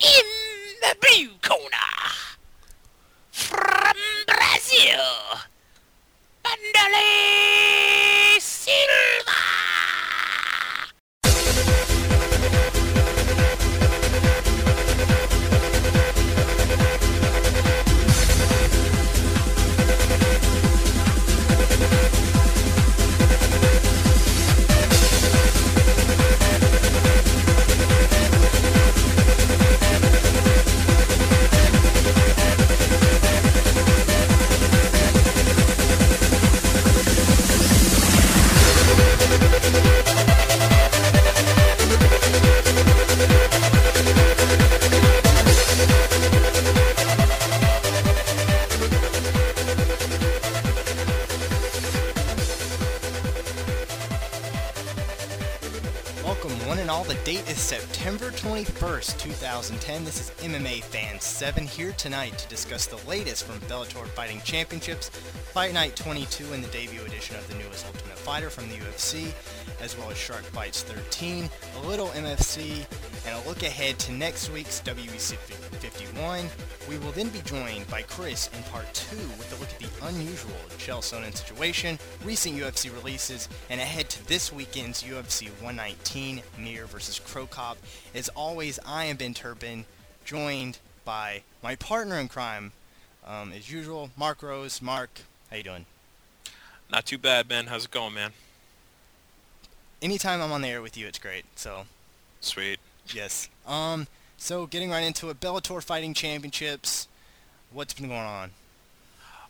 in the blue corner, 7 here tonight to discuss the latest from Bellator Fighting Championships, Fight Night 22, and the debut edition of the newest Ultimate Fighter from the UFC, as well as Shark Fights 13, a little MFC, and a look ahead to next week's WEC 51. We will then be joined by Chris in part 2 with a look at the unusual Chael Sonnen situation, recent UFC releases, and ahead to this weekend's UFC 119 Mir versus Cro Cop. As always, I am Ben Turpin, joined by my partner in crime, um, as usual, Mark Rose. Mark, how you doing? Not too bad, man. How's it going, man? Anytime I'm on the air with you, it's great. So, Sweet. yes. Um, so getting right into it, Bellator Fighting Championships. What's been going on?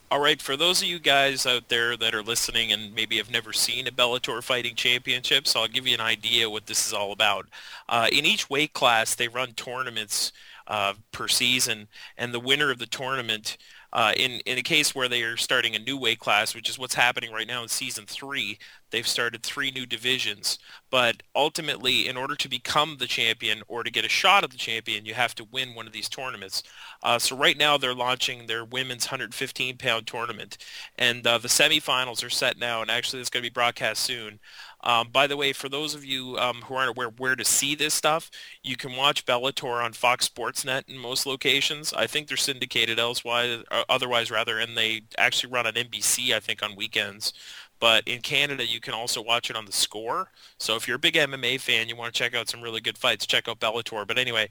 All right, for those of you guys out there that are listening and maybe have never seen a Bellator Fighting Championships, I'll give you an idea what this is all about. Uh, in each weight class, they run tournaments uh, per season, and the winner of the tournament, uh, in in a case where they are starting a new weight class, which is what's happening right now in season three, they've started three new divisions. But ultimately, in order to become the champion or to get a shot at the champion, you have to win one of these tournaments. Uh, so right now they're launching their women's 115 pound tournament, and uh, the semifinals are set now, and actually it's going to be broadcast soon. Um, by the way, for those of you um, who aren't aware where to see this stuff, you can watch Bellator on Fox Sports Net in most locations. I think they're syndicated elsewise, uh, otherwise rather, and they actually run on NBC, I think, on weekends. But in Canada, you can also watch it on the score. So if you're a big MMA fan, you want to check out some really good fights, check out Bellator. But anyway,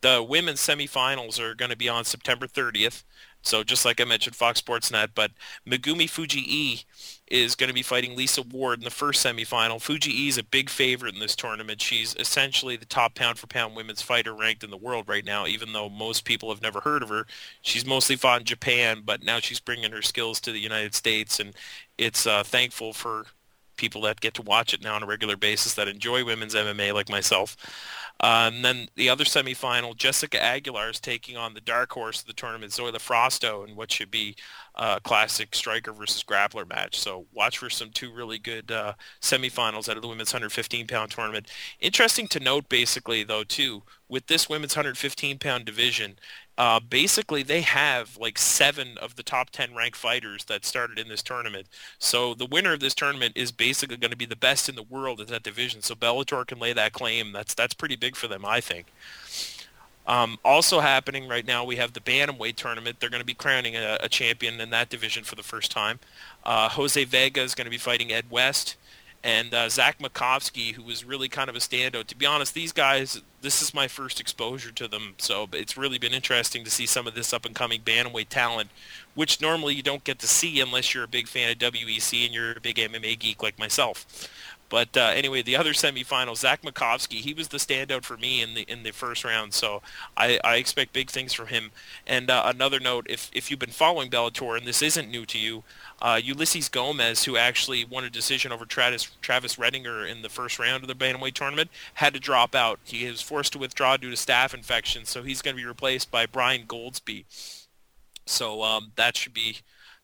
the women's semifinals are going to be on September 30th. So just like I mentioned, Fox Sports Net, but Megumi Fujii is going to be fighting Lisa Ward in the first semifinal. Fujii is a big favorite in this tournament. She's essentially the top pound-for-pound women's fighter ranked in the world right now, even though most people have never heard of her. She's mostly fought in Japan, but now she's bringing her skills to the United States, and it's uh, thankful for people that get to watch it now on a regular basis that enjoy women's MMA like myself. Uh, and then the other semifinal, Jessica Aguilar is taking on the dark horse of the tournament, Zoila Frausto, in what should be a classic striker versus grappler match. So watch for some two really good uh, semifinals out of the women's 115-pound tournament. Interesting to note, basically, though, too, with this women's 115-pound division, uh, basically they have like seven of the top 10 ranked fighters that started in this tournament. So the winner of this tournament is basically going to be the best in the world at that division. So Bellator can lay that claim. That's that's pretty big for them, I think. Um, also happening right now, we have the bantamweight tournament. They're going to be crowning a, a champion in that division for the first time. Uh, Jose Vega is going to be fighting Ed West and uh, Zach Makovsky, who was really kind of a standout. To be honest, these guys, this is my first exposure to them, so it's really been interesting to see some of this up-and-coming bantamweight talent, which normally you don't get to see unless you're a big fan of WEC and you're a big MMA geek like myself. But uh, anyway, the other semifinal, Zach Makovsky, he was the standout for me in the in the first round. So I, I expect big things from him. And uh, another note, if if you've been following Bellator and this isn't new to you, uh, Ulysses Gomez, who actually won a decision over Travis Travis Reddinger in the first round of the bantamweight tournament, had to drop out. He was forced to withdraw due to staph infection, so he's going to be replaced by Brian Goldsby. So um, that should be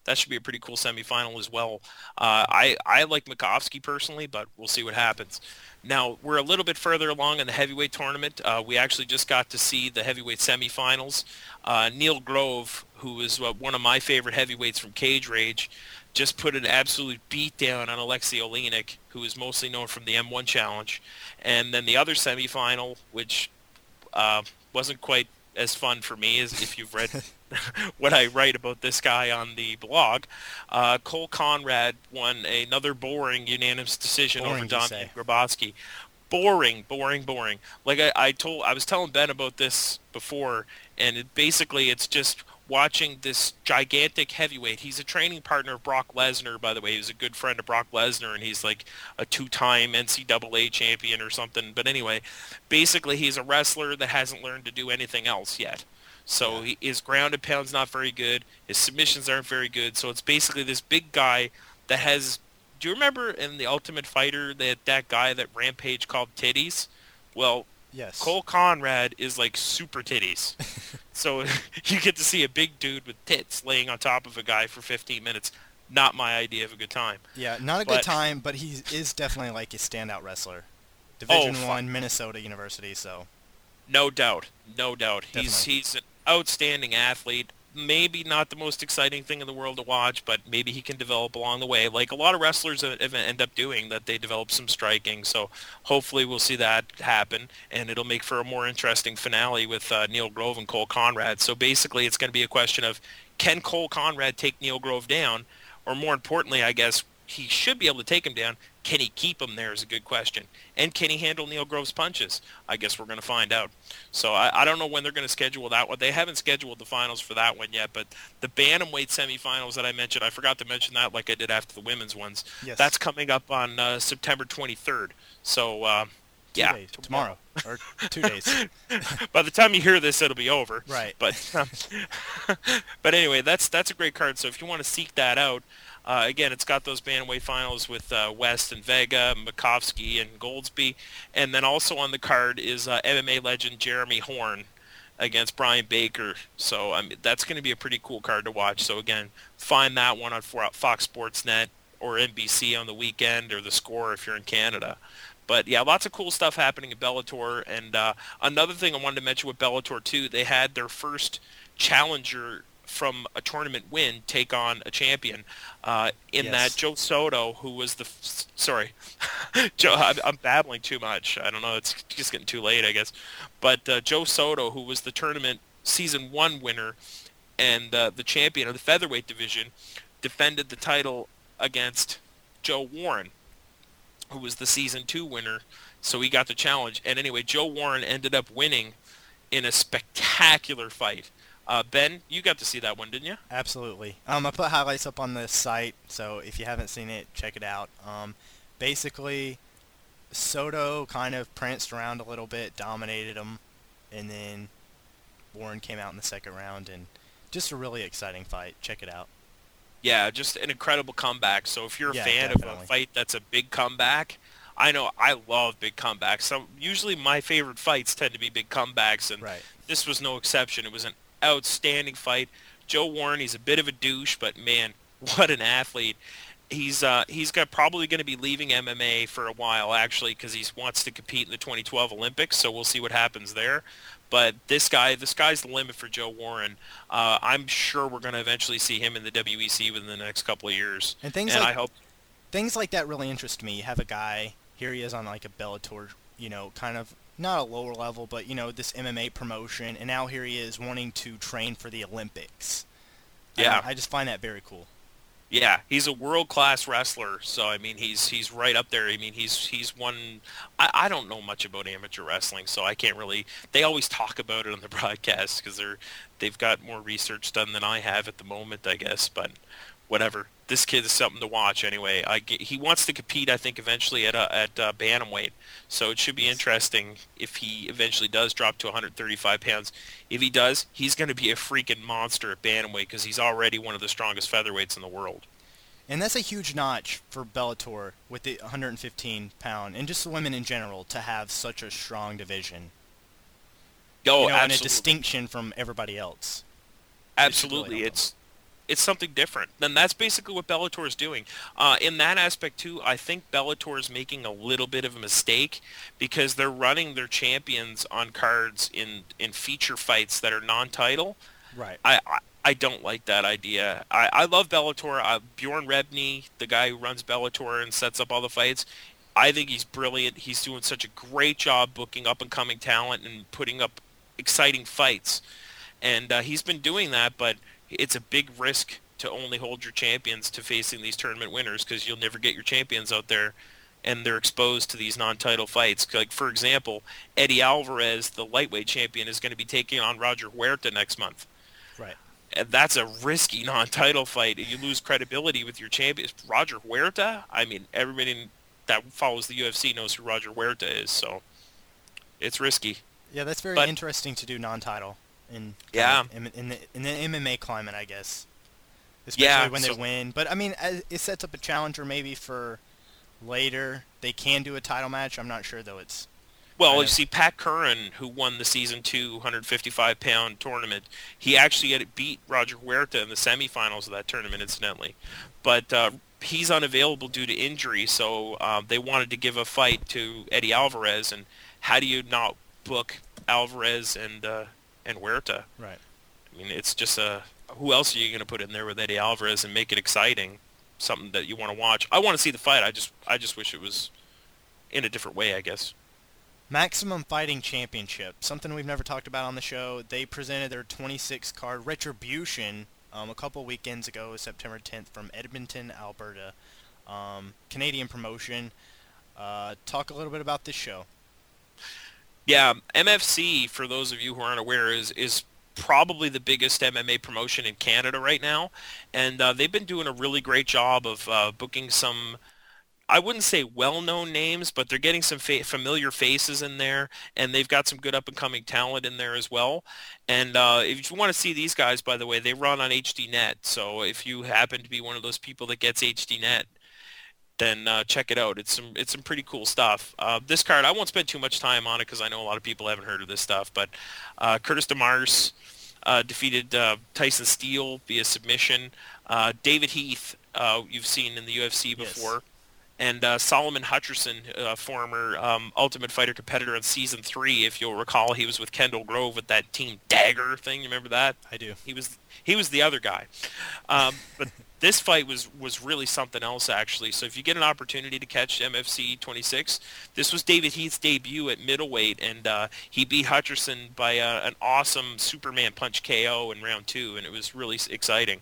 that should be a pretty cool semifinal as well. Uh, I I like Makovsky personally, but we'll see what happens. Now we're a little bit further along in the heavyweight tournament. Uh, we actually just got to see the heavyweight semifinals. Uh, Neil Grove, who is uh, one of my favorite heavyweights from Cage Rage, just put an absolute beat down on Alexei Oleinik, who is mostly known from the M1 Challenge. And then the other semifinal, which uh, wasn't quite as fun for me as if you've read what I write about this guy on the blog. Uh, Cole Conrad won another boring unanimous decision Boring, over Dominic. Grabowski. Boring, boring, boring. Like I, I told, I was telling Ben about this before, and it, basically it's just watching this gigantic heavyweight. He's a training partner of Brock Lesnar, by the way. He's a good friend of Brock Lesnar, and he's like a two-time NCAA champion or something. But anyway, basically he's a wrestler that hasn't learned to do anything else yet. So he, his grounded pound's not very good. His submissions aren't very good. So it's basically this big guy that has. Do you remember in the Ultimate Fighter that that guy that Rampage called titties? Well, Yes. Cole Conrad is like super titties. so you get to see a big dude with tits laying on top of a guy for 15 minutes. Not my idea of a good time. Yeah, not a But- good time, but he is definitely like a standout wrestler. Oh, Division fu- One, Minnesota University. So No doubt. No doubt. Definitely. he's an outstanding athlete. Maybe not the most exciting thing in the world to watch, but maybe he can develop along the way, like a lot of wrestlers end up doing. That they develop some striking. So hopefully we'll see that happen, and it'll make for a more interesting finale with uh, Neil Grove and Cole Conrad. So basically, it's going to be a question of can Cole Conrad take Neil Grove down, or more importantly, I guess he should be able to take him down. Can he keep him there is a good question. And can he handle Neil Grove's punches? I guess we're going to find out. So I, I don't know when they're going to schedule that one. They haven't scheduled the finals for that one yet, but the bantamweight semifinals that I mentioned, I forgot to mention that like I did after the women's ones. Yes. That's coming up on uh, September 23rd. So uh, two yeah, days, tomorrow or two days. By the time you hear this, it'll be over. Right. But um, but anyway, that's that's a great card. So if you want to seek that out, uh, again, it's got those bantamweight finals with uh, West and Vega, Makovsky and Goldsby, and then also on the card is uh, MMA legend Jeremy Horn against Brian Baker. So I mean, that's going to be a pretty cool card to watch. So again, find that one on Fox Sports Net or NBC on the weekend or the Score if you're in Canada. But yeah, lots of cool stuff happening at Bellator. And uh, another thing I wanted to mention with Bellator too, they had their first challenger from a tournament win take on a champion. Uh, in Yes. that Joe Soto, who was the f- sorry, Joe, I'm, I'm babbling too much. I don't know. It's just getting too late, I guess. But uh, Joe Soto, who was the tournament season one winner and uh, the champion of the featherweight division, defended the title against Joe Warren, who was the season two winner. So he got the challenge. And anyway, Joe Warren ended up winning in a spectacular fight. Uh, ben, you got to see that one, didn't you? Absolutely. Um, I put highlights up on the site, so if you haven't seen it, check it out. Um, basically, Soto kind of pranced around a little bit, dominated him, and then Warren came out in the second round, and just a really exciting fight. Check it out. Yeah, just an incredible comeback. So if you're a Yeah, fan of a fight that's a big comeback, I know I love big comebacks. So usually my favorite fights tend to be big comebacks, and Right. this was no exception. It was an outstanding fight. Joe Warren, he's a bit of a douche, but man, what an athlete. He's uh, he's got probably going to be leaving MMA for a while actually because he wants to compete in the 2012 Olympics. So we'll see what happens there. But this guy, the sky's the limit for Joe Warren. Uh, I'm sure we're going to eventually see him in the WEC within the next couple of years. And things and like I hope things like that really interest me. You have a guy here he is on like a Bellator, you know, kind of not a lower level, but you know this MMA promotion, and now here he is wanting to train for the Olympics. Yeah. don't- I just find that very cool. Yeah, he's a world class wrestler. So I mean, he's he's right up there. I mean, he's he's one. I, I don't know much about amateur wrestling, so I can't really. They always talk about it on the broadcast because they're they've got more research done than I have at the moment, I guess. But whatever. This kid is something to watch anyway. I get, he wants to compete, I think, eventually at uh, at uh, bantamweight. So it should be interesting if he eventually does drop to 135 pounds. If he does, he's going to be a freaking monster at bantamweight because he's already one of the strongest featherweights in the world. And that's a huge notch for Bellator with the 115 pound and just the women in general to have such a strong division. Oh, you know, and a absolutely. distinction from everybody else. absolutely. help It's it's something different. And that's basically what Bellator is doing. Uh, in that aspect too, I think Bellator is making a little bit of a mistake because they're running their champions on cards in in feature fights that are non-title. Right. I, I I don't like that idea. I, I love Bellator. Uh, Bjorn Rebney, the guy who runs Bellator and sets up all the fights, I think he's brilliant. He's doing such a great job booking up and coming talent and putting up exciting fights, and uh, he's been doing that. But it's a big risk to only hold your champions to facing these tournament winners because you'll never get your champions out there and they're exposed to these non-title fights. Like for example, Eddie Alvarez, the lightweight champion, is going to be taking on Roger Huerta next month. Right. And that's a risky non-title fight. You lose credibility with your champion. Roger Huerta. I mean, everybody that follows the UFC knows who Roger Huerta is, so it's risky. Yeah, that's very But- interesting to do non-title in Yeah. in, in the in the MMA climate, I guess. Especially Yeah, when so- they win. But I mean, it sets up a challenger maybe for later. They can do a title match. I'm not sure though. It's Well, you see, Pat Curran, who won the season two 155 pound tournament, he actually had beat Roger Huerta in the semifinals of that tournament, incidentally. But uh, he's unavailable due to injury, so um, they wanted to give a fight to Eddie Alvarez. And how do you not book Alvarez and uh, and Huerta? right. I mean, it's just a who else are you going to put in there with Eddie Alvarez and make it exciting, something that you want to watch? I want to see the fight. I just I just wish it was in a different way, I guess. Maximum Fighting Championship, something we've never talked about on the show. They presented their 26 card Retribution um, a couple weekends ago, September 10th, from Edmonton, Alberta. Um, Canadian promotion. Uh, talk a little bit about this show. Yeah, MFC, for those of you who aren't aware, is is probably the biggest MMA promotion in Canada right now, and uh, they've been doing a really great job of uh, booking some. I wouldn't say well-known names, but they're getting some fa- familiar faces in there, and they've got some good up-and-coming talent in there as well. And uh, if you want to see these guys, by the way, they run on HDNet. So if you happen to be one of those people that gets HDNet, then uh, check it out. It's some it's some pretty cool stuff. Uh, this card, I won't spend too much time on it because I know a lot of people haven't heard of this stuff. But uh, Curtis Demars uh, defeated uh, Tyson Steele via submission. Uh, David Heath, uh, you've seen in the UFC Yes. before. And uh, Solomon Hutcherson, uh, former um, Ultimate Fighter competitor in season three, if you'll recall, he was with Kendall Grove with that Team Dagger thing. You remember that? I do. He was he was the other guy. Um, but this fight was was really something else actually. So if you get an opportunity to catch MFC 26, this was David Heath's debut at middleweight, and uh, he beat Hutcherson by uh, an awesome Superman punch KO in round two, and it was really exciting.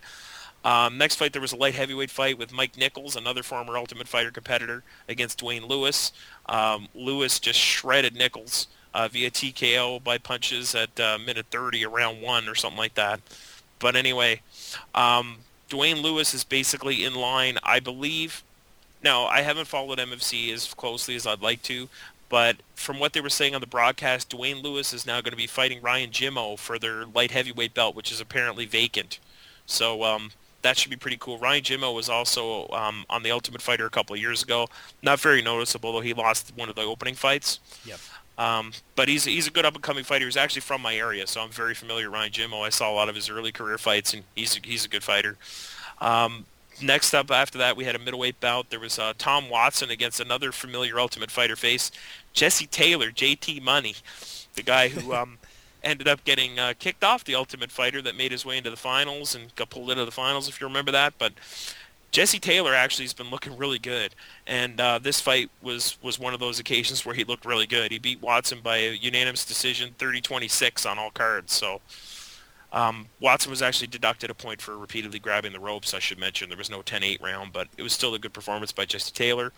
Um, next fight, there was a light heavyweight fight with Mike Nickels, another former Ultimate Fighter competitor, against Dwayne Lewis. Um, Lewis just shredded Nickels uh, via TKO by punches at uh, minute 30 around one or something like that. But anyway, um, Dwayne Lewis is basically in line, I believe. Now, I haven't followed MFC as closely as I'd like to, but from what they were saying on the broadcast, Dwayne Lewis is now going to be fighting Ryan Jimmo for their light heavyweight belt, which is apparently vacant. So um, that should be pretty cool. Ryan Jimmo was also um, on the Ultimate Fighter a couple of years ago. Not very noticeable, though he lost one of the opening fights. Yep. Um, but he's he's a good up and coming fighter. He's actually from my area, so I'm very familiar with Ryan Jimmo. I saw a lot of his early career fights, and he's a, he's a good fighter. Um, next up after that, we had a middleweight bout. There was uh, Tom Watson against another familiar Ultimate Fighter face, Jesse Taylor, JT Money, the guy who um, ended up getting uh, kicked off the Ultimate Fighter that made his way into the finals and got pulled into the finals, if you remember that. But Jesse Taylor actually has been looking really good, and uh, this fight was was one of those occasions where he looked really good. He beat Watson by a unanimous decision, 30-26 on all cards. So um, Watson was actually deducted a point for repeatedly grabbing the ropes. I should mention there was no 10-8 round, but it was still a good performance by Jesse Taylor.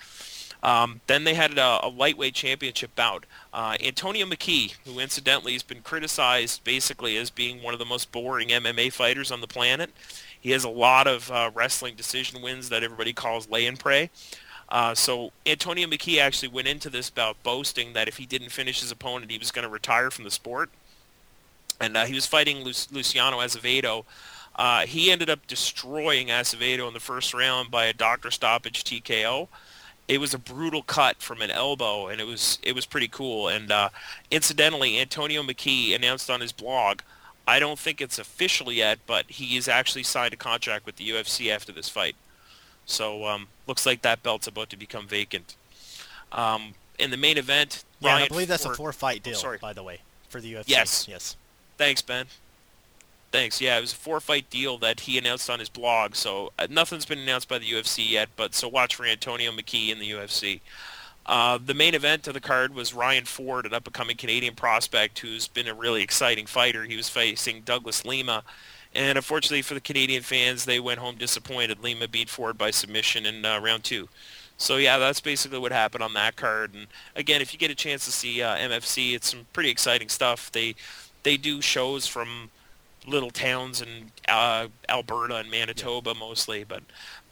Um, then they had a, a lightweight championship bout. Uh, Antonio McKee, who incidentally has been criticized basically as being one of the most boring MMA fighters on the planet. He has a lot of uh, wrestling decision wins that everybody calls lay and pray. Uh, so Antonio McKee actually went into this bout boasting that if he didn't finish his opponent, he was going to retire from the sport. And uh, he was fighting Lu- Luciano Azevedo. Uh, he ended up destroying Azevedo in the first round by a doctor stoppage TKO it was a brutal cut from an elbow, and it was it was pretty cool. And uh, incidentally, Antonio McKee announced on his blog, I don't think it's official yet, but he has actually signed a contract with the UFC after this fight. So um, looks like that belt's about to become vacant. Um, in the main event, Yeah, and I Ryan believe that's a four-fight Oh, deal, sorry. by the way, for the UFC. Yes. Yes. Thanks, Ben. Thanks. Yeah, it was a four-fight deal that he announced on his blog. So uh, nothing's been announced by the UFC yet, but so watch for Antonio McKee in the UFC. Uh, the main event of the card was Ryan Ford, an up-and-coming Canadian prospect who's been a really exciting fighter. He was facing Douglas Lima, and unfortunately for the Canadian fans, they went home disappointed. Lima beat Ford by submission in uh, round two. So yeah, that's basically what happened on that card. And again, if you get a chance to see uh, MFC, it's some pretty exciting stuff. They they do shows from little towns in uh, Alberta and Manitoba yeah. mostly, but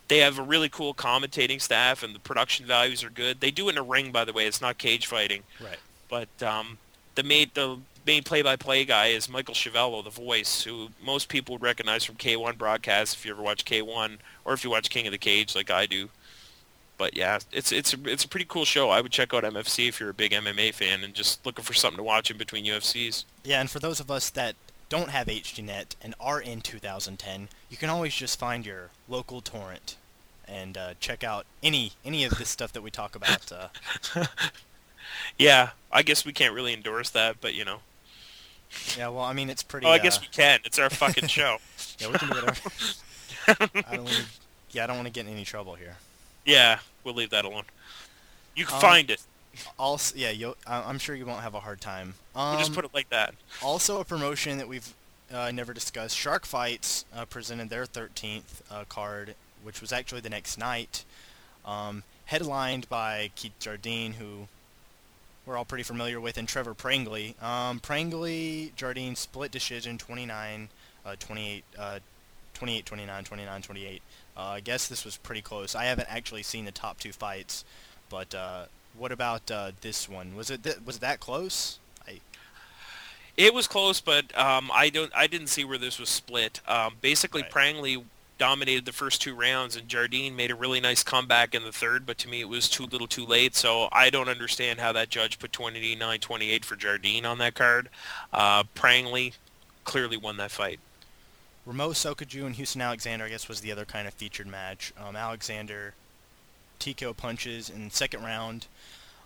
they have a really cool commentating staff and the production values are good. They do it in a ring, by the way. It's not cage fighting. Right. But um, the main the main play-by-play guy is Michael Schiavello, the voice, who most people would recognize from K1 broadcasts if you ever watch K1 or if you watch King of the Cage like I do. But yeah, it's it's a, it's a pretty cool show. I would check out MFC if you're a big MMA fan and just looking for something to watch in between UFCs. Yeah, and for those of us that don't have HDNet and are in 2010, you can always just find your local torrent and uh, check out any any of this stuff that we talk about. Uh. yeah, I guess we can't really endorse that, but you know. Yeah, well, I mean, it's pretty. Oh, I guess uh, we can. It's our fucking show. yeah, we can do whatever. I don't. Wanna, yeah, I don't want to get in any trouble here. Yeah, we'll leave that alone. You can um, find it. Also, yeah, you I'm sure you won't have a hard time. Um, we'll just um, put it like that. Also, a promotion that we've uh, never discussed. Shark Fights uh, presented their 13th uh, card, which was actually the next night, um, headlined by Keith Jardine, who we're all pretty familiar with, and Trevor Prangley. Um, Prangley, Jardine split decision 29, uh, 28, uh, 28, 29, 29, 28. Uh, I guess this was pretty close. I haven't actually seen the top two fights, but what about uh, this one? Was it th- was that close? I... It was close, but um, I don't I didn't see where this was split. Um, basically, right. Prangley dominated the first two rounds, and Jardine made a really nice comeback in the third. But to me, it was too little, too late. So I don't understand how that judge put 29-28 for Jardine on that card. Uh, Prangley clearly won that fight. Rameau Sokoudjou and Houston Alexander, I guess, was the other kind of featured match. Um, Alexander TKO punches in second round.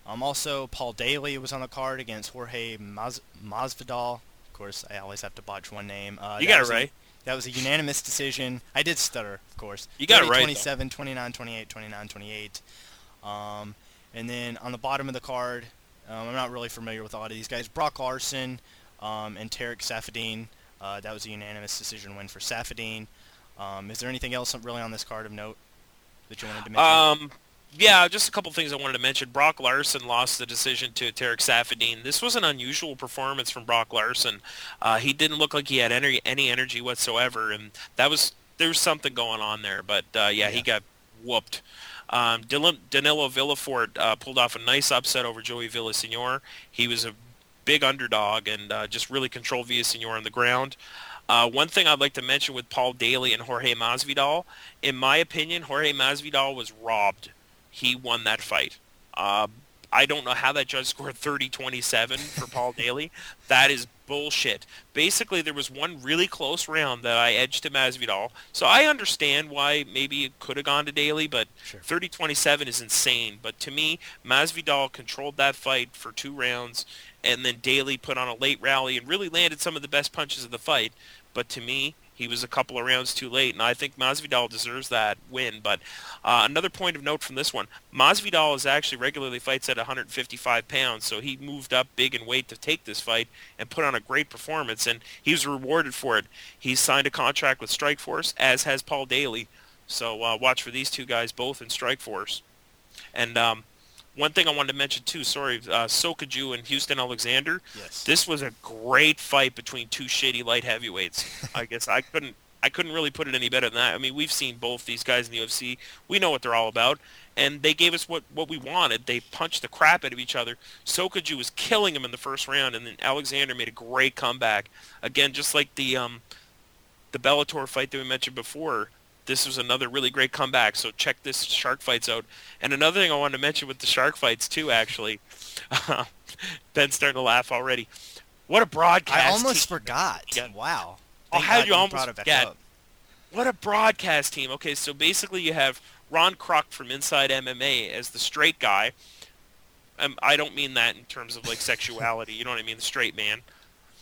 Um, also, Paul Daley was on the card against Jorge Mas- Masvidal. Of course, I always have to botch one name. Uh, you got it right. A, that was a unanimous decision. I did stutter, of course. You got 30, it right. 27, 29, 28, 29, 28. Um, and then on the bottom of the card, um, I'm not really familiar with a lot of these guys. Brock Larson um, and Tarek Saffiedine. Uh, that was a unanimous decision win for Saffiedine. Um, is there anything else really on this card of note that you wanted to mention? Um, yeah, just a couple things I wanted to mention. Brock Larson lost the decision to Tarek Saffiedine. This was an unusual performance from Brock Larson. Uh, he didn't look like he had any any energy whatsoever, and that was there was something going on there. But uh, yeah, yeah, he got whooped. Um, Danillo Villefort uh, pulled off a nice upset over Joey Villasenor. He was a big underdog and uh, just really controlled Villasenor on the ground. Uh, one thing I'd like to mention with Paul Daley and Jorge Masvidal, in my opinion, Jorge Masvidal was robbed he won that fight. Uh, I don't know how that judge scored 30-27 for Paul Daley. That is bullshit. Basically, there was one really close round that I edged to Masvidal, so I understand why maybe it could have gone to Daley, but sure. 30-27 is insane. But to me, Masvidal controlled that fight for two rounds, and then Daley put on a late rally and really landed some of the best punches of the fight. But to me, he was a couple of rounds too late, and I think Masvidal deserves that win. But uh, another point of note from this one, Masvidal is actually regularly fights at 155 pounds, so he moved up big in weight to take this fight and put on a great performance, and he was rewarded for it. He signed a contract with Strikeforce, as has Paul Daley. So uh, watch for these two guys both in Strikeforce. And um, one thing I wanted to mention too, sorry, uh, Sokoudjou and Houston Alexander. Yes. This was a great fight between two shady light heavyweights. I guess I couldn't I couldn't really put it any better than that. I mean, we've seen both these guys in the UFC. We know what they're all about, and they gave us what, what we wanted. They punched the crap out of each other. Sokoudjou was killing him in the first round, and then Alexander made a great comeback. Again, just like the um, the Bellator fight that we mentioned before this was another really great comeback. So check this shark fights out. And another thing I wanted to mention with the shark fights too, actually, Ben's starting to laugh already. What a broadcast! I almost team. forgot. Yeah. Wow. Oh, how you almost forget? What a broadcast team. Okay, so basically you have Ron Kruck from Inside MMA as the straight guy. Um, I don't mean that in terms of like sexuality. you know what I mean? The straight man.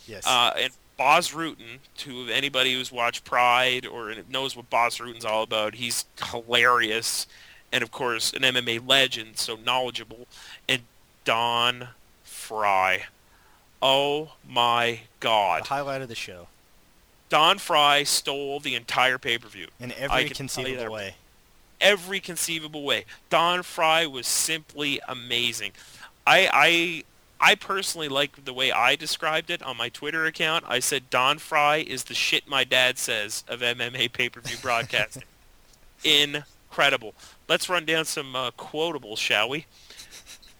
Yes. Uh, and Bas Rutten, to anybody who's watched Pride or knows what Bas Rutten's all about, he's hilarious. and of course an MMA legend, so knowledgeable, and Don Frye. Oh my God! The highlight of the show. Don Frye stole the entire pay-per-view in every can conceivable way. every conceivable way. Don Frye was simply amazing. I I I personally like the way I described it on my Twitter account. I said Don Frye is the shit my dad says of MMA pay-per-view broadcasting. Incredible. Let's run down some uh, quotables, shall we?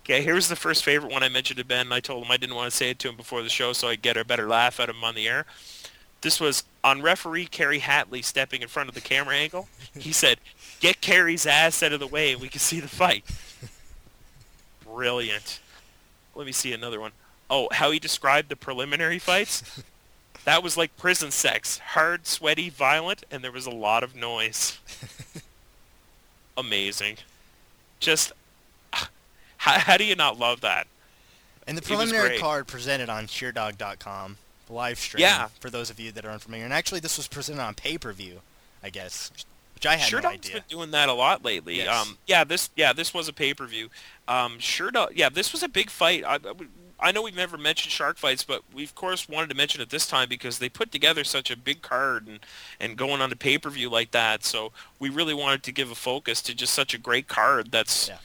Okay, here's the first favorite one I mentioned to Ben. I told him I didn't want to say it to him before the show so I'd get a better laugh out of him on the air. This was on referee Kerry Hatley stepping in front of the camera angle. He said, get Kerry's ass out of the way and we can see the fight. Brilliant. Let me see another one. Oh, how he described the preliminary fights? That was like prison sex. Hard, sweaty, violent, and there was a lot of noise. Amazing. Just, how, how do you not love that? And the preliminary card presented on Sherdog.com, live stream, Yeah. for those of you that are unfamiliar. And actually, this was presented on pay-per-view, I guess, which I had Sure no idea. been doing that a lot lately. Yes. Um, yeah, this yeah this was a pay per view. Um, Sherdog, yeah, this was a big fight. I, I I know we've never mentioned shark fights, but we of course wanted to mention it this time because they put together such a big card and and going on a pay per view like that. So we really wanted to give a focus to just such a great card that's. Yeah.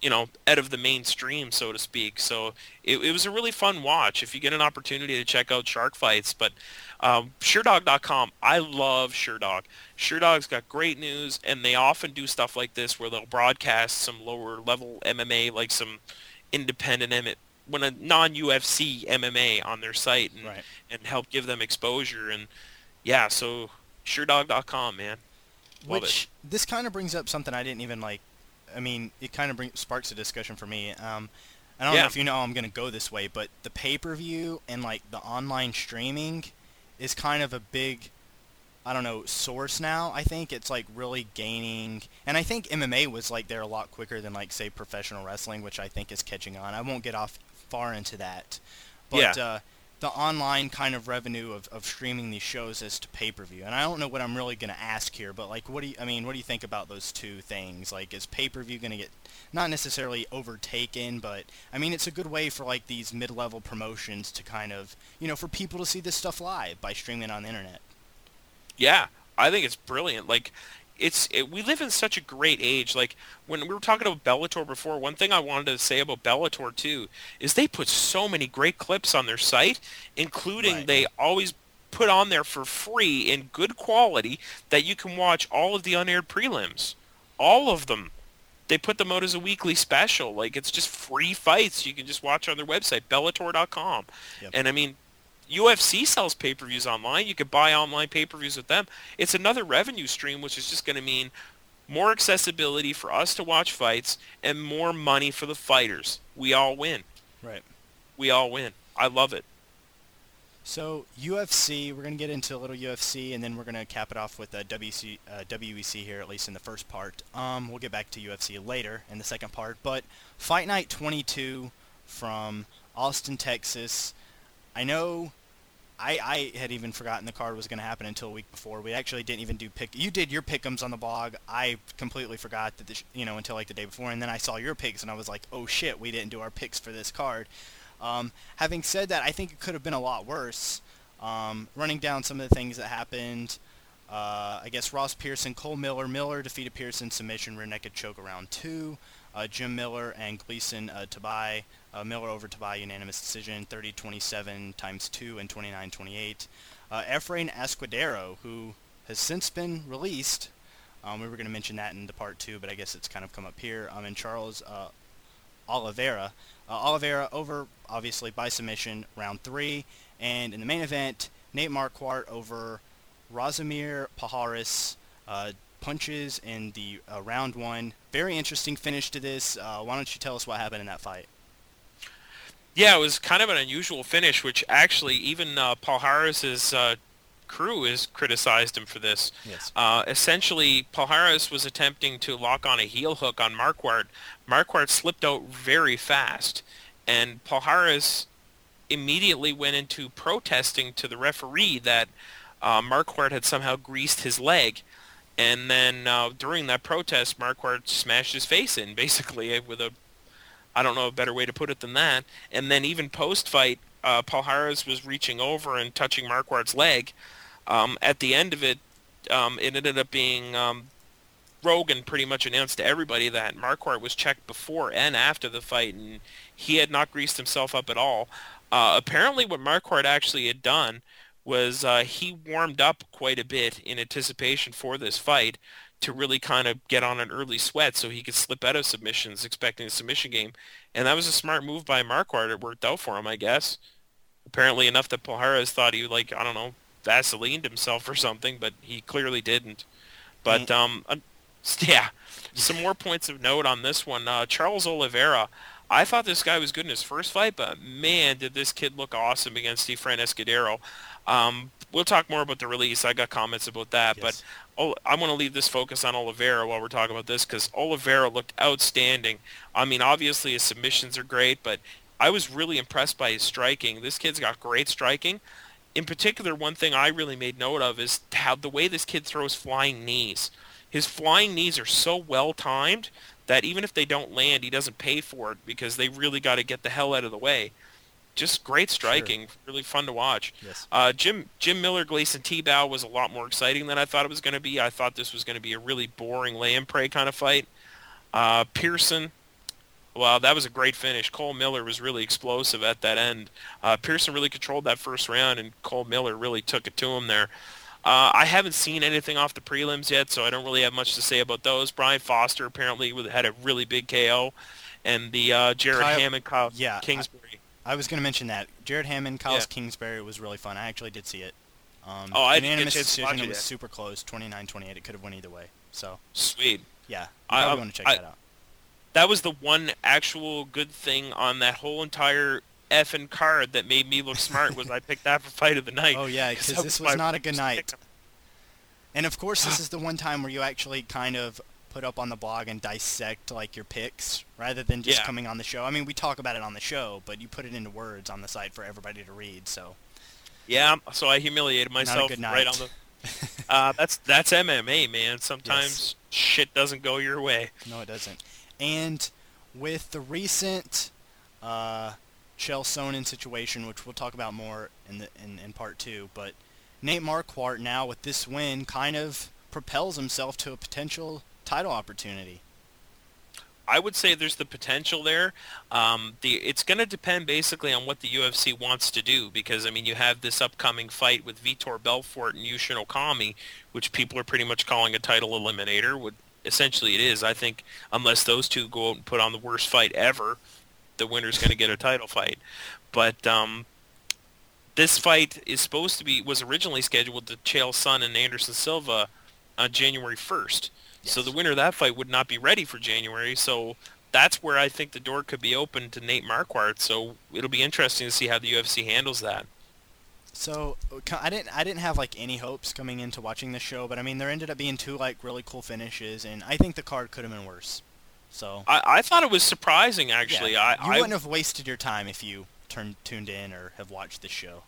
You know, out of the mainstream, so to speak. So it, it was a really fun watch. If you get an opportunity to check out shark fights, but um, Sherdog.com, I love Sherdog. Sherdog's got great news, and they often do stuff like this where they'll broadcast some lower level MMA, like some independent MMA, when a non-UFC MMA on their site, and Right. and help give them exposure. And yeah, so Sherdog.com, man. Love Which this kind of brings up something I didn't even like. I mean, it kind of bring, sparks a discussion for me. Um, I don't Yeah. know if you know I'm going to go this way, but the pay-per-view and like the online streaming is kind of a big, I don't know, source now. I think it's like really gaining, and I think MMA was like there a lot quicker than like say professional wrestling, which I think is catching on. I won't get off far into that, but Yeah. uh, the online kind of revenue of, of streaming these shows as to pay-per-view. And I don't know what I'm really going to ask here, but like what do you I mean, what do you think about those two things? Like is pay-per-view going to get not necessarily overtaken, but I mean it's a good way for like these mid-level promotions to kind of, you know, for people to see this stuff live by streaming on the internet. Yeah, I think it's brilliant. Like, it's it, we live in such a great age. Like when we were talking about Bellator before, one thing I wanted to say about Bellator too is they put so many great clips on their site, including Right. they always put on there for free in good quality that you can watch all of the unaired prelims, all of them. They put them out as a weekly special. Like it's just free fights you can just watch on their website, Bellator.com. Yep. And I mean, UFC sells pay-per-views online. You could buy online pay-per-views with them. It's another revenue stream, which is just going to mean more accessibility for us to watch fights and more money for the fighters. We all win. Right. We all win. I love it. So UFC, we're gonna get into a little UFC, and then we're gonna cap it off with uh, WC, uh, WEC here, at least in the first part. Um, we'll get back to UFC later in the second part. But Fight Night 22 from Austin, Texas. I know. I, I had even forgotten the card was going to happen until a week before. We actually didn't even do pick. You did your pickums on the blog. I completely forgot that the, sh- you know until like the day before, and then I saw your picks, and I was like, oh shit, we didn't do our picks for this card. Um, having said that, I think it could have been a lot worse. Um, running down some of the things that happened, uh, I guess Ross Pearson, Cole Miller, Miller defeated Pearson submission, rear naked choke around two. Uh, Jim Miller and Gleison uh, Tibau, uh, Miller over Tibau unanimous decision, 30-27 times two and 29-28. Uh, Efrain Escudero, who has since been released. Um, we were going to mention that in the part two, but I guess it's kind of come up here. Um, and Charles uh, Oliveira. Uh, Oliveira over, obviously, by submission, round three. And in the main event, Nate Marquardt over Rousimar Palhares. Uh, punches in the uh, round one. Very interesting finish to this. Uh, why don't you tell us what happened in that fight? Yeah, it was kind of an unusual finish, which actually even uh, Palhares's uh, crew has criticized him for this. Yes. Uh, essentially, Palhares was attempting to lock on a heel hook on Marquardt. Marquardt slipped out very fast, and Palhares immediately went into protesting to the referee that uh, Marquardt had somehow greased his leg. And then uh, during that protest, Marquardt smashed his face in, basically, with a, I don't know a better way to put it than that. And then even post-fight, uh, Palhares was reaching over and touching Marquardt's leg. Um, at the end of it, um, it ended up being um, Rogan pretty much announced to everybody that Marquardt was checked before and after the fight, and he had not greased himself up at all. Uh, apparently, what Marquardt actually had done was uh, he warmed up quite a bit in anticipation for this fight to really kind of get on an early sweat so he could slip out of submissions expecting a submission game. And that was a smart move by Marquardt. It worked out for him, I guess. Apparently enough that Palhares thought he, like, I don't know, Vaselined himself or something, but he clearly didn't. But, um, yeah, some more points of note on this one. Uh, Charles Oliveira, I thought this guy was good in his first fight, but man, did this kid look awesome against Efrain Escudero. Um, we'll talk more about the release. I got comments about that, yes. but oh, I want to leave this focus on Oliveira while we're talking about this because Oliveira looked outstanding. I mean, obviously his submissions are great, but I was really impressed by his striking. This kid's got great striking. In particular, one thing I really made note of is how the way this kid throws flying knees. His flying knees are so well timed that even if they don't land, he doesn't pay for it because they really got to get the hell out of the way just great striking, sure. really fun to watch. Yes. Uh, Jim Jim Miller Gleison Tibau was a lot more exciting than I thought it was going to be. I thought this was going to be a really boring lay and pray kind of fight. Uh, Pearson, well, that was a great finish. Cole Miller was really explosive at that end. Uh, Pearson really controlled that first round, and Cole Miller really took it to him there. Uh, I haven't seen anything off the prelims yet, so I don't really have much to say about those. Brian Foster apparently had a really big KO, and the uh, Jared Kyle, Hamman, Kyle yeah, Kingsbury. I was going to mention that Jared Hamman, Kyle yeah. Kingsbury was really fun. I actually did see it. Um, oh, I unanimous didn't decision. It was super close, 29-28. It could have went either way. So sweet. Yeah, I, want to check I, that out. That was the one actual good thing on that whole entire effing card that made me look smart was I picked that for fight of the night. Oh yeah, because this was not a good night. And of course, this is the one time where you actually kind of put up on the blog and dissect like your picks rather than just yeah. coming on the show. I mean, we talk about it on the show, but you put it into words on the site for everybody to read. So yeah, so I humiliated myself right on the. uh, that's that's MMA, man. Sometimes yes. shit doesn't go your way. No, it doesn't. And with the recent uh, Chael Sonnen situation, which we'll talk about more in the in, in part two, but Nate Marquardt now with this win kind of propels himself to a potential title opportunity? I would say there's the potential there. Um, the it's going to depend basically on what the UFC wants to do because I mean you have this upcoming fight with Vitor Belfort and Yushin Okami, which people are pretty much calling a title eliminator. Would essentially it is. I think unless those two go out and put on the worst fight ever, the winner's going to get a title fight. But um, this fight is supposed to be was originally scheduled to Chael Sonnen and Anderson Silva on January 1st. Yes. So the winner of that fight would not be ready for January. So that's where I think the door could be open to Nate Marquardt. So it'll be interesting to see how the UFC handles that. So I didn't I didn't have like any hopes coming into watching the show, but I mean there ended up being two like really cool finishes, and I think the card could have been worse. So I, I thought it was surprising actually. Yeah, I you I, wouldn't have wasted your time if you turned tuned in or have watched the show.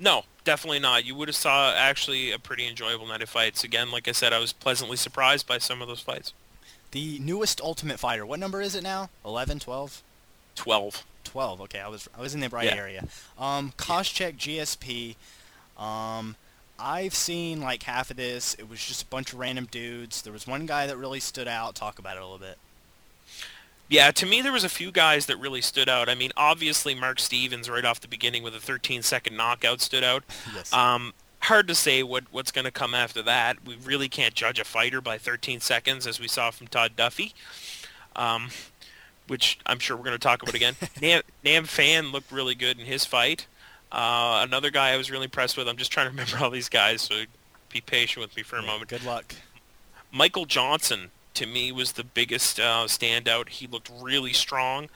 No, definitely not. You would have saw actually a pretty enjoyable night of fights. Again, like I said, I was pleasantly surprised by some of those fights. The newest Ultimate Fighter. What number is it now? 11, 12? 12. 12. Okay, I was I was in the right yeah. area. Um, Koscheck GSP. Um, I've seen like half of this. It was just a bunch of random dudes. There was one guy that really stood out. Talk about it a little bit. Yeah, to me there was a few guys that really stood out. I mean, obviously Marc Stevens right off the beginning with a 13-second knockout stood out. Yes. Um, hard to say what what's going to come after that. We really can't judge a fighter by 13 seconds, as we saw from Todd Duffy, um, which I'm sure we're going to talk about again. Nam, Nam Phan looked really good in his fight. Uh, another guy I was really impressed with. I'm just trying to remember all these guys, so be patient with me for a yeah, moment. Good luck. Michael Johnson to me was the biggest uh, standout. He looked really strong.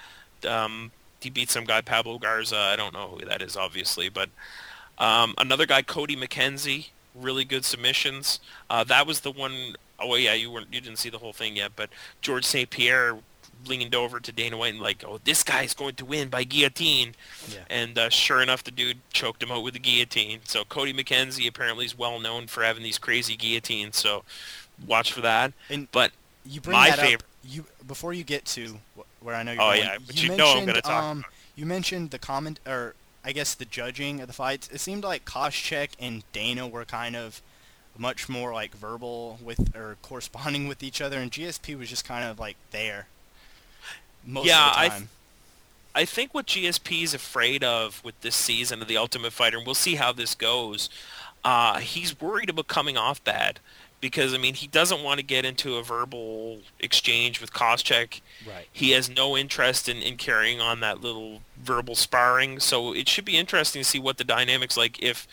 Um, he beat some guy Pablo Garza. I don't know who that is, obviously, but um, another guy, Cody McKenzie, really good submissions. Uh, that was the one oh yeah, you weren't you didn't see the whole thing yet, but Georges St. Pierre leaned over to Dana White and like, oh, this guy's going to win by guillotine. Yeah. And uh, sure enough, the dude choked him out with the guillotine. So Cody McKenzie apparently is well known for having these crazy guillotines. So watch for that. And But you bring my that favorite- up. You before you get to where I know you're Oh, going. yeah, but you, you know I'm mentioned, gonna talk um, You mentioned the comment, or I guess the judging of the fights. It seemed like Koscheck and Dana were kind of much more like verbal with or corresponding with each other, and GSP was just kind of like there most Yeah, of I th- I think what GSP is afraid of with this season of the Ultimate Fighter, and we'll see how this goes. Uh, he's worried about coming off bad because I mean he doesn't want to get into a verbal exchange with Koscheck. right. He has no interest in, in carrying on that little verbal sparring. So it should be interesting to see what the dynamics like if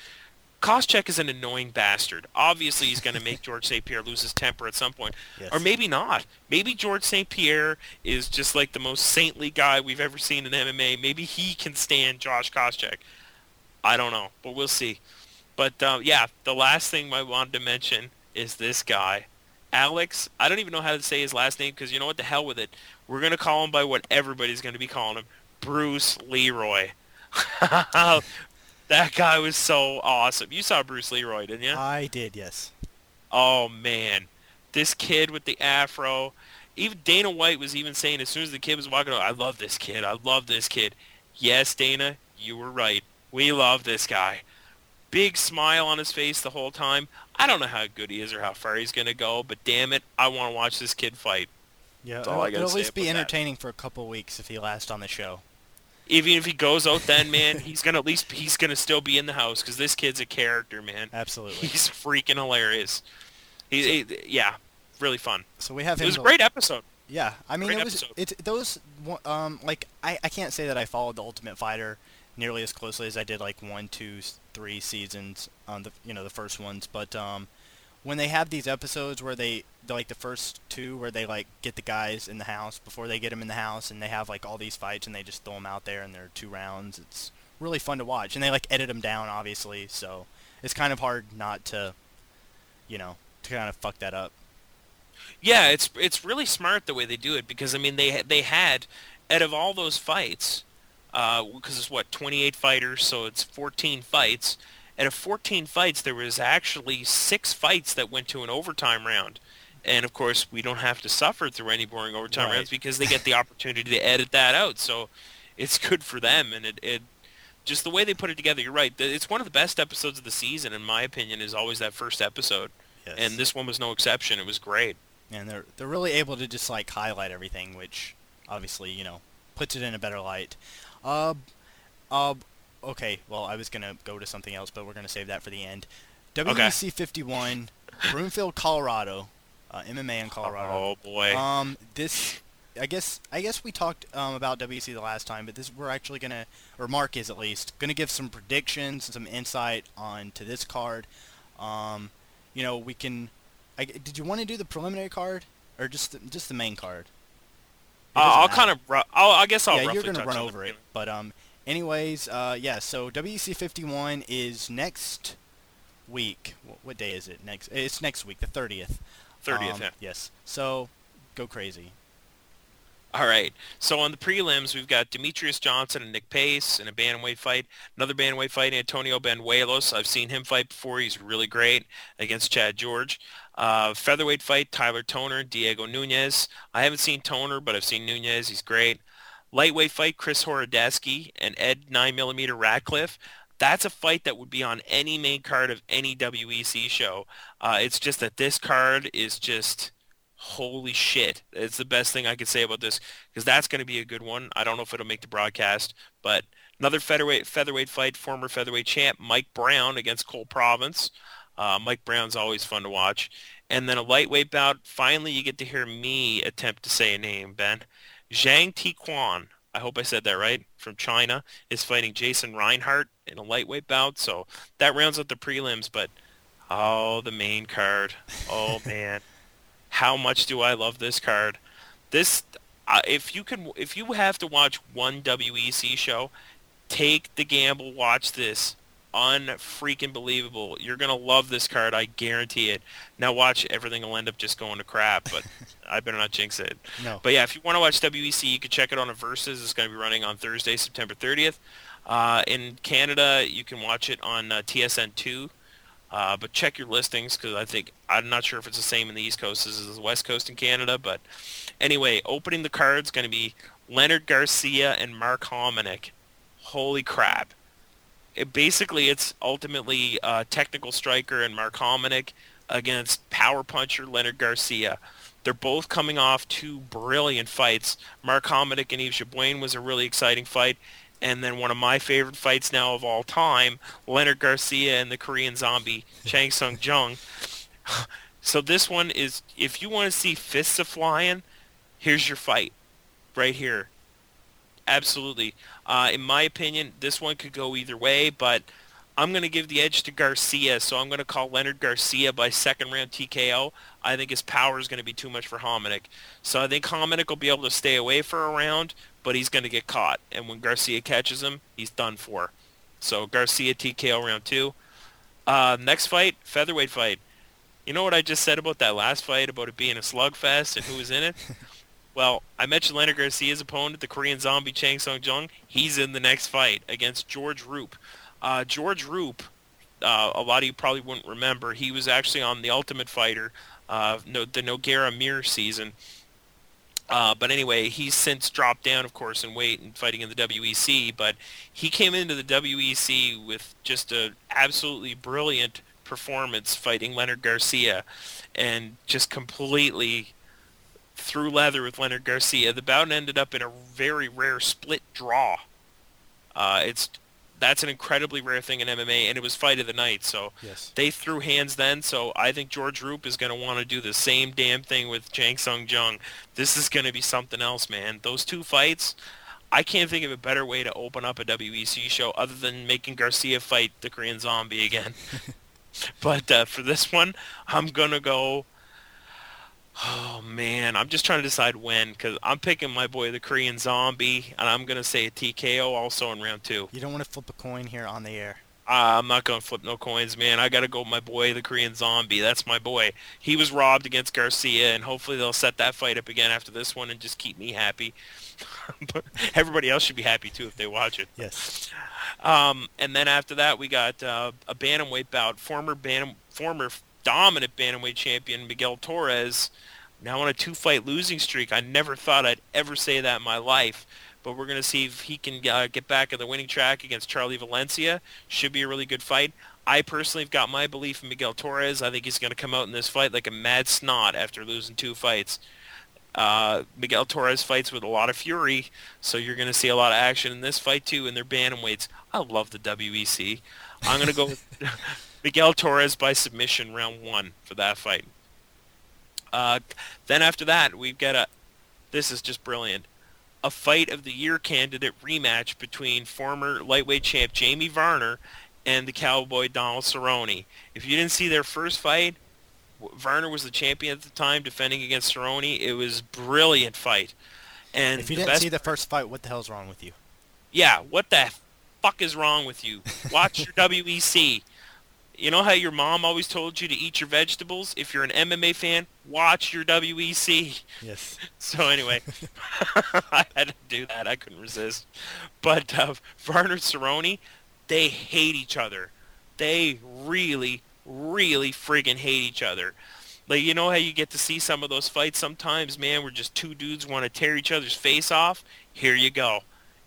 Koscheck is an annoying bastard. Obviously, he's going to make Georges St. Pierre lose his temper at some point. Yes. Or maybe not. Maybe Georges St. Pierre is just like the most saintly guy we've ever seen in MMA. Maybe he can stand Josh Koscheck. I don't know, but we'll see. But um, yeah, the last thing I wanted to mention is this guy, Alex. I don't even know how to say his last name because you know what? The hell with it. We're gonna call him by what everybody's gonna be calling him, Bruce Leroy. that guy was so awesome. You saw Bruce Leroy, didn't you? I did, yes. Oh man, this kid with the afro. Even Dana White was even saying as soon as the kid was walking, over, I love this kid. I love this kid. Yes, Dana, you were right. We love this guy. Big smile on his face the whole time. I don't know how good he is or how far he's gonna go, but damn it, I want to watch this kid fight. Yeah, That's all it'll, I it'll at least be about that. entertaining for a couple weeks if he lasts on the show. Even if he goes out, then man, he's gonna at least he's gonna still be in the house because this kid's a character, man. Absolutely. He's freaking hilarious. He, he yeah, really fun. So we have It him. was a great episode. Yeah, I mean, Great it was episode. it's those um like I, I can't say that I followed the Ultimate Fighter nearly as closely as I did like one, two, three seasons on the you know the first ones, but um when they have these episodes where they like the first two where they like get the guys in the house before they get them in the house and they have like all these fights and they just throw them out there and they're two rounds. It's really fun to watch and they like edit them down obviously, so it's kind of hard not to you know to kind of fuck that up. Yeah, it's it's really smart the way they do it because I mean they they had out of all those fights, Uh, because it's what 28 fighters, so it's 14 fights. Out of 14 fights, there was actually six fights that went to an overtime round, and of course we don't have to suffer through any boring overtime Right. rounds because they get the opportunity to edit that out. So it's good for them, and it, it just the way they put it together. You're right. It's one of the best episodes of the season, in my opinion. Is always that first episode, Yes. and this one was no exception. It was great. and they're they're really able to just like highlight everything, which obviously you know puts it in a better light. Uh, uh, okay. Well, I was gonna go to something else, but we're gonna save that for the end. WEC 51, Broomfield, Colorado, uh, MMA in Colorado. Oh boy. Um, this, I guess, I guess we talked um, about WC the last time, but this we're actually gonna, or Mark is at least, gonna give some predictions some insight on to this card. Um, you know, we can. I, did you want to do the preliminary card or just the, just the main card? Uh, I'll matter. kind of. Ru- I'll, I guess I'll. yeah, you're gonna run over it, but um, anyways, uh, yeah. So WC 51 is next week. What, what day is it? Next, it's next week, the 30th. 30th. Um, yeah. Yes. So, go crazy. All right. So on the prelims, we've got Demetrious Johnson and Nick Pace in a bantamweight fight. Another bantamweight fight, Antonio Banuelos. I've seen him fight before. He's really great against Chad George. Uh, featherweight fight, Tyler Toner, Diego Nunez. I haven't seen Toner, but I've seen Nunez. He's great. Lightweight fight, Chris Horodecki and Ed 9mm Ratcliff. That's a fight that would be on any main card of any WEC show. Uh, it's just that this card is just holy shit. It's the best thing I could say about this because that's going to be a good one. I don't know if it'll make the broadcast, but another featherweight featherweight fight, former featherweight champ Mike Brown against Cole Province. Uh, Mike Brown's always fun to watch. And then a lightweight bout. Finally, you get to hear me attempt to say a name, Ben. Zhang Tiequan, I hope I said that right, from China, is fighting Jason Reinhardt in a lightweight bout. So that rounds out the prelims, but oh, the main card. Oh, man how much do I love this card. This, uh, if you can, if you have to watch one WEC show, take the gamble, watch this. Unfreaking believable. You're gonna love this card, I guarantee it. Now watch, everything will end up just going to crap, but I better not jinx it. No. But yeah, if you want to watch WEC, you can check it on a Versus. It's going to be running on Thursday, September 30th. Uh, in Canada, you can watch it on uh, TSN2. Uh, but check your listings because I think I'm not sure if it's the same in the East Coast as the West Coast in Canada. But anyway, opening the cards going to be Leonard Garcia and Mark Hominick. Holy crap! It, basically, it's ultimately uh, technical striker and Mark Hominick against power puncher Leonard Garcia. They're both coming off two brilliant fights. Mark Hominick and Yves Jabouin was a really exciting fight. And then one of my favorite fights now of all time, Leonard Garcia and the Korean zombie Chan Sung Jung. So this one is, if you want to see fists a flying, here's your fight, right here. Absolutely. Uh, in my opinion, this one could go either way, but I'm going to give the edge to Garcia, so I'm going to call Leonard Garcia by second round TKO. I think his power is going to be too much for Hominick. So I think Hominick will be able to stay away for a round, but he's going to get caught. And when Garcia catches him, he's done for. So Garcia TKO round two. Uh, next fight, featherweight fight. You know what I just said about that last fight, about it being a slugfest and who was in it? well, I mentioned Leonard Garcia's opponent, the Korean zombie Chan Sung Jung. He's in the next fight against George Roop. Uh, George Roop, uh, a lot of you probably wouldn't remember, he was actually on The Ultimate Fighter, uh, no, the Nogueira Mir season. Uh, but anyway, he's since dropped down, of course, in weight and fighting in the WEC. But he came into the WEC with just an absolutely brilliant performance fighting Leonard Garcia, and just completely threw leather with Leonard Garcia. The bout ended up in a very rare split draw. Uh, it's that's an incredibly rare thing in MMA, and it was fight of the night. So yes. they threw hands then. So I think George Roop is going to want to do the same damn thing with Chan Sung Jung. This is going to be something else, man. Those two fights, I can't think of a better way to open up a WEC show other than making Garcia fight the Korean Zombie again. but uh, for this one, I'm going to go Oh man, I'm just trying to decide when because I'm picking my boy the Korean Zombie, and I'm gonna say a TKO also in round two. You don't want to flip a coin here on the air. Uh, I'm not gonna flip no coins, man. I gotta go with my boy the Korean Zombie. That's my boy. He was robbed against Garcia, and hopefully they'll set that fight up again after this one and just keep me happy. but everybody else should be happy too if they watch it. Yes. Um, and then after that, we got uh, a bantamweight bout. Former bantam, former dominant bantamweight champion Miguel Torres, now on a two-fight losing streak. I never thought I'd ever say that in my life, but we're going to see if he can uh, get back on the winning track against Charlie Valencia. Should be a really good fight. I personally have got my belief in Miguel Torres. I think he's going to come out in this fight like a mad snot after losing two fights. Uh, Miguel Torres fights with a lot of fury, so you're going to see a lot of action in this fight too. And their bantamweights. I love the WEC. I'm going to go with Miguel Torres by submission round one for that fight. Uh, then after that, we've got a. This is just brilliant. A fight of the year candidate rematch between former lightweight champ Jamie Varner and the Cowboy Donald Cerrone. If you didn't see their first fight, Varner was the champion at the time, defending against Cerrone. It was brilliant fight. And if you didn't best, see the first fight, what the hell's wrong with you? Yeah, what the fuck is wrong with you? Watch your WEC. You know how your mom always told you to eat your vegetables? If you're an MMA fan, watch your WEC. Yes. So anyway, I had to do that. I couldn't resist. But uh, Varner Cerrone, they hate each other. They really, really friggin' hate each other. Like you know how you get to see some of those fights sometimes, man, where just two dudes want to tear each other's face off. Here you go,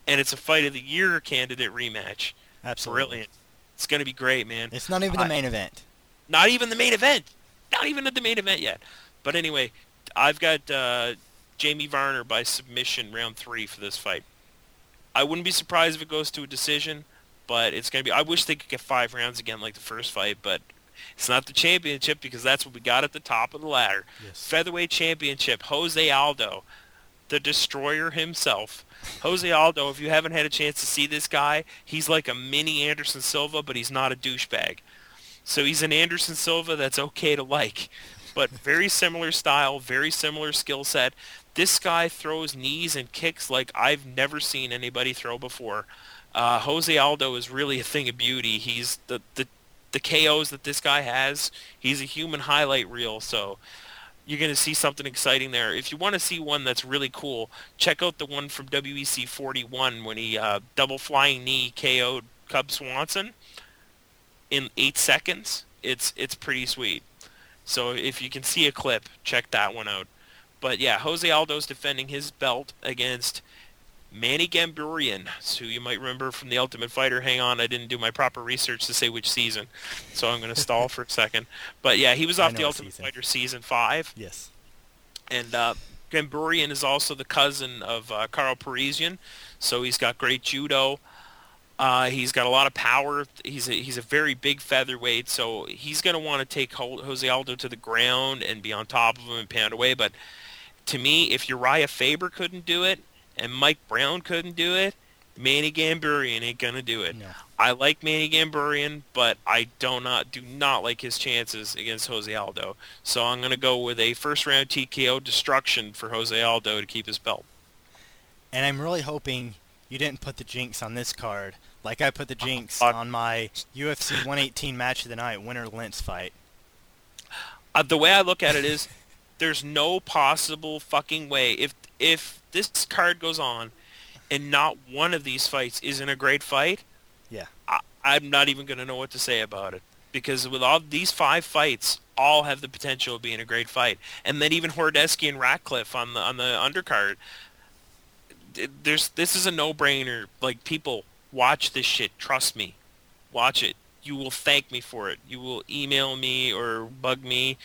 and it's a fight of the year candidate rematch. Absolutely. Brilliant. It's going to be great, man. It's not even the main event. Not even the main event. Not even at the main event yet. But anyway, I've got uh, Jamie Varner by submission round three for this fight. I wouldn't be surprised if it goes to a decision, but it's going to be. I wish they could get five rounds again like the first fight, but it's not the championship because that's what we got at the top of the ladder. Yes. Featherweight championship, Jose Aldo, the destroyer himself. Jose Aldo, if you haven't had a chance to see this guy, he's like a mini Anderson Silva, but he's not a douchebag. So he's an Anderson Silva that's okay to like, but very similar style, very similar skill set. This guy throws knees and kicks like I've never seen anybody throw before. Uh, Jose Aldo is really a thing of beauty. He's the, the the KOs that this guy has. He's a human highlight reel. So you're going to see something exciting there. If you want to see one that's really cool, check out the one from WEC 41 when he uh, double flying knee KO'd Cub Swanson in eight seconds. it's it's pretty sweet. So if you can see a clip, check that one out. But yeah, Jose Aldo's defending his belt against Manny Gamburyan, who you might remember from The Ultimate Fighter. Hang on, I didn't do my proper research to say which season, so I'm going to stall for a second. But yeah, he was off The Ultimate season. Fighter season five, Yes. and uh, Gamburyan is also the cousin of uh, Karo Parisyan, so he's got great judo. Uh, he's got a lot of power. He's a, he's a very big featherweight, so he's going to want to take Jose Aldo to the ground and be on top of him and pound away. But to me, if Urijah Faber couldn't do it and Mike Brown couldn't do it, Manny Gamburyan ain't going to do it. No. I like Manny Gamburyan, but I do not do not like his chances against Jose Aldo. So I'm going to go with a first round TKO destruction for Jose Aldo to keep his belt. And I'm really hoping you didn't put the jinx on this card, like I put the jinx Uh, on my UFC 118 match of the night, winner Lentz fight. Uh, the way I look at it is, there's no possible fucking way if if this card goes on, and not one of these fights isn't a great fight. Yeah. I, I'm not even going to know what to say about it because with all these five fights, all have the potential of being a great fight, and then even Hordesky and Ratcliff on the on the undercard. There's this is a no-brainer. Like people watch this shit. Trust me, watch it. You will thank me for it. You will email me or bug me.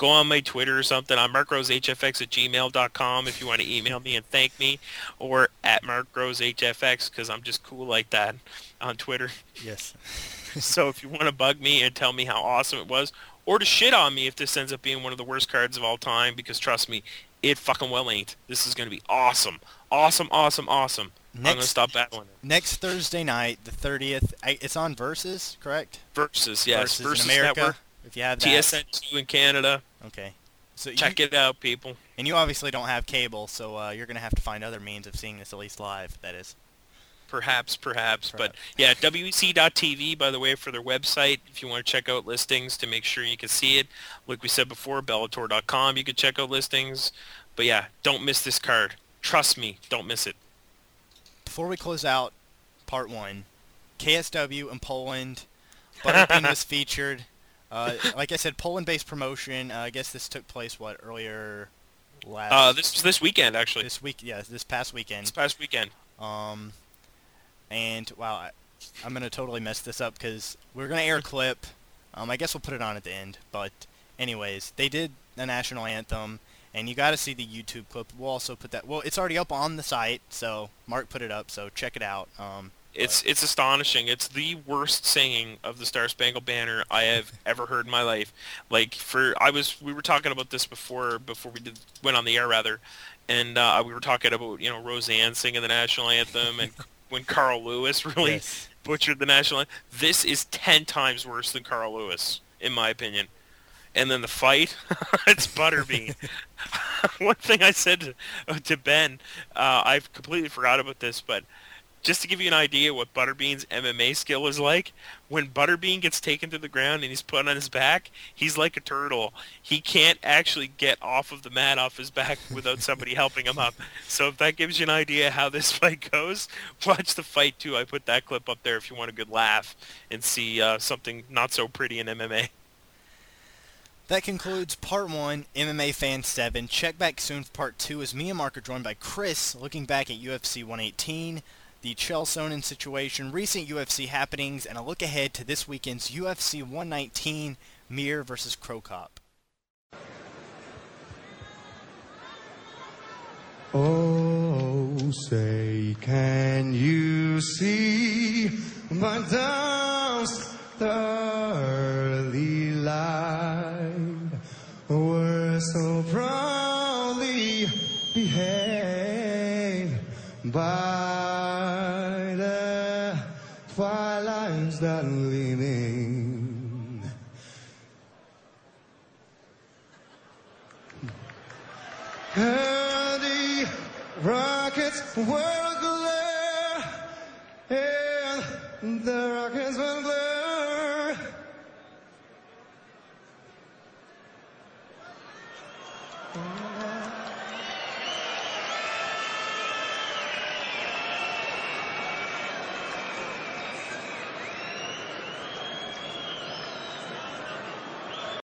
Go on my Twitter or something. I'm markrosehfx at gmail.com if you want to email me and thank me, or at markrosehfx because I'm just cool like that on Twitter. Yes. So if you want to bug me and tell me how awesome it was, or to shit on me if this ends up being one of the worst cards of all time, because trust me, it fucking well ain't. This is going to be awesome. Awesome, awesome, awesome. I'm going to stop battling it. Next Thursday night, the 30th, it's on Versus, correct? Versus, yes. Versus, Versus in America. Network. If you have that. TSN2 in Canada. Okay. So Check you, it out, people. And you obviously don't have cable, so uh, you're going to have to find other means of seeing this at least live, that is. Perhaps, perhaps, but yeah, WEC.TV, by the way, for their website. If you want to check out listings to make sure you can see it, like we said before, Bellator.com, you can check out listings. But yeah, don't miss this card. Trust me, don't miss it. Before we close out part one, KSW in Poland, Butterbean was featured. Uh, like I said, Poland-based promotion. Uh, I guess this took place, what, earlier last... Uh, this this weekend, actually. this week, yeah, this past weekend. This past weekend. Um, and wow, I, I'm gonna totally mess this up because we're gonna air a clip. Um, I guess we'll put it on at the end. But anyways, they did the national anthem, and you got to see the YouTube clip. We'll also put that. Well, it's already up on the site, so Mark put it up. So check it out. Um, It's it's astonishing. It's the worst singing of the Star Spangled Banner I have ever heard in my life. Like for I was we were talking about this before before we did went on the air rather, and uh, we were talking about you know Roseanne singing the national anthem and when Carl Lewis really Yes. butchered the national. anthem. This is ten times worse than Carl Lewis in my opinion. And then the fight, it's Butterbean. One thing I said to, to Ben, uh, I've completely forgot about this, but just to give you an idea what Butterbean's MMA skill is like, when Butterbean gets taken to the ground and he's put on his back, he's like a turtle. He can't actually get off of the mat off his back without somebody helping him up. So if that gives you an idea how this fight goes, watch the fight too. I put that clip up there if you want a good laugh and see uh, something not so pretty in MMA. That concludes part one, MMA Fan 7. Check back soon for part two as me and Mark are joined by Chris, looking back at UFC 118, the Chael Sonnen situation, recent UFC happenings, and a look ahead to this weekend's UFC 119, Mir versus Cro Cop. Oh, say, can you see the early light? We're so proudly behaved by that gleaming. And the rockets were glare, and the rockets